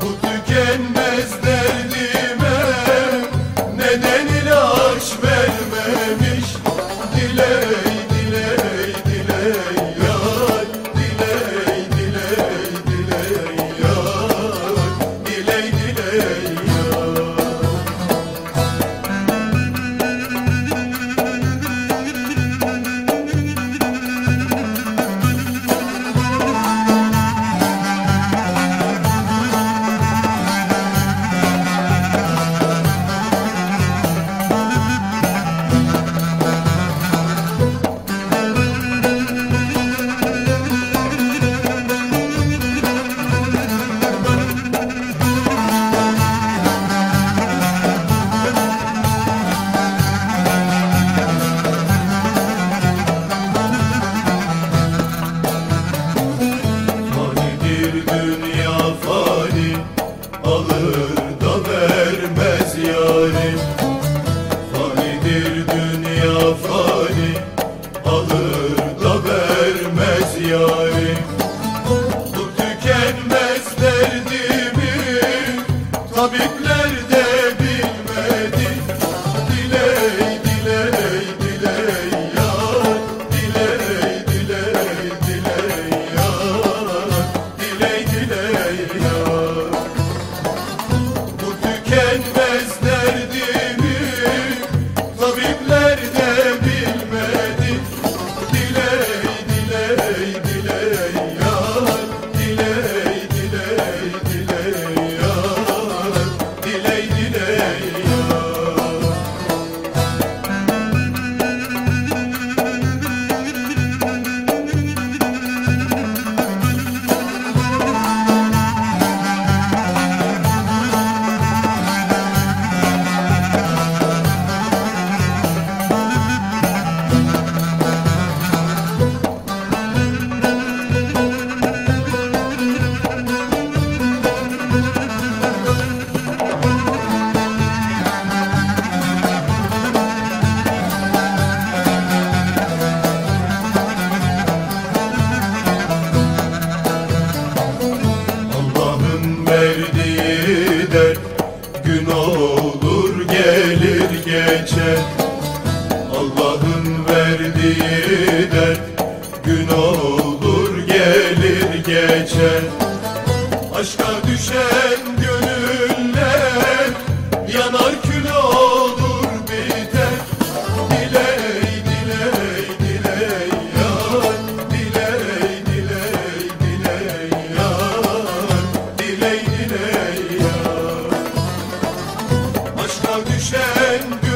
Bu tükenmez alır da vermez yarim. Fanidir dünya fani. Alır da vermez yarim. Bu tükenmez derdimi tabipler geçer Aşka düşen gönüller yanar kül olur biter Diley diley diley yar Diley diley diley yar Diley diley yar Aşka düşen gönüller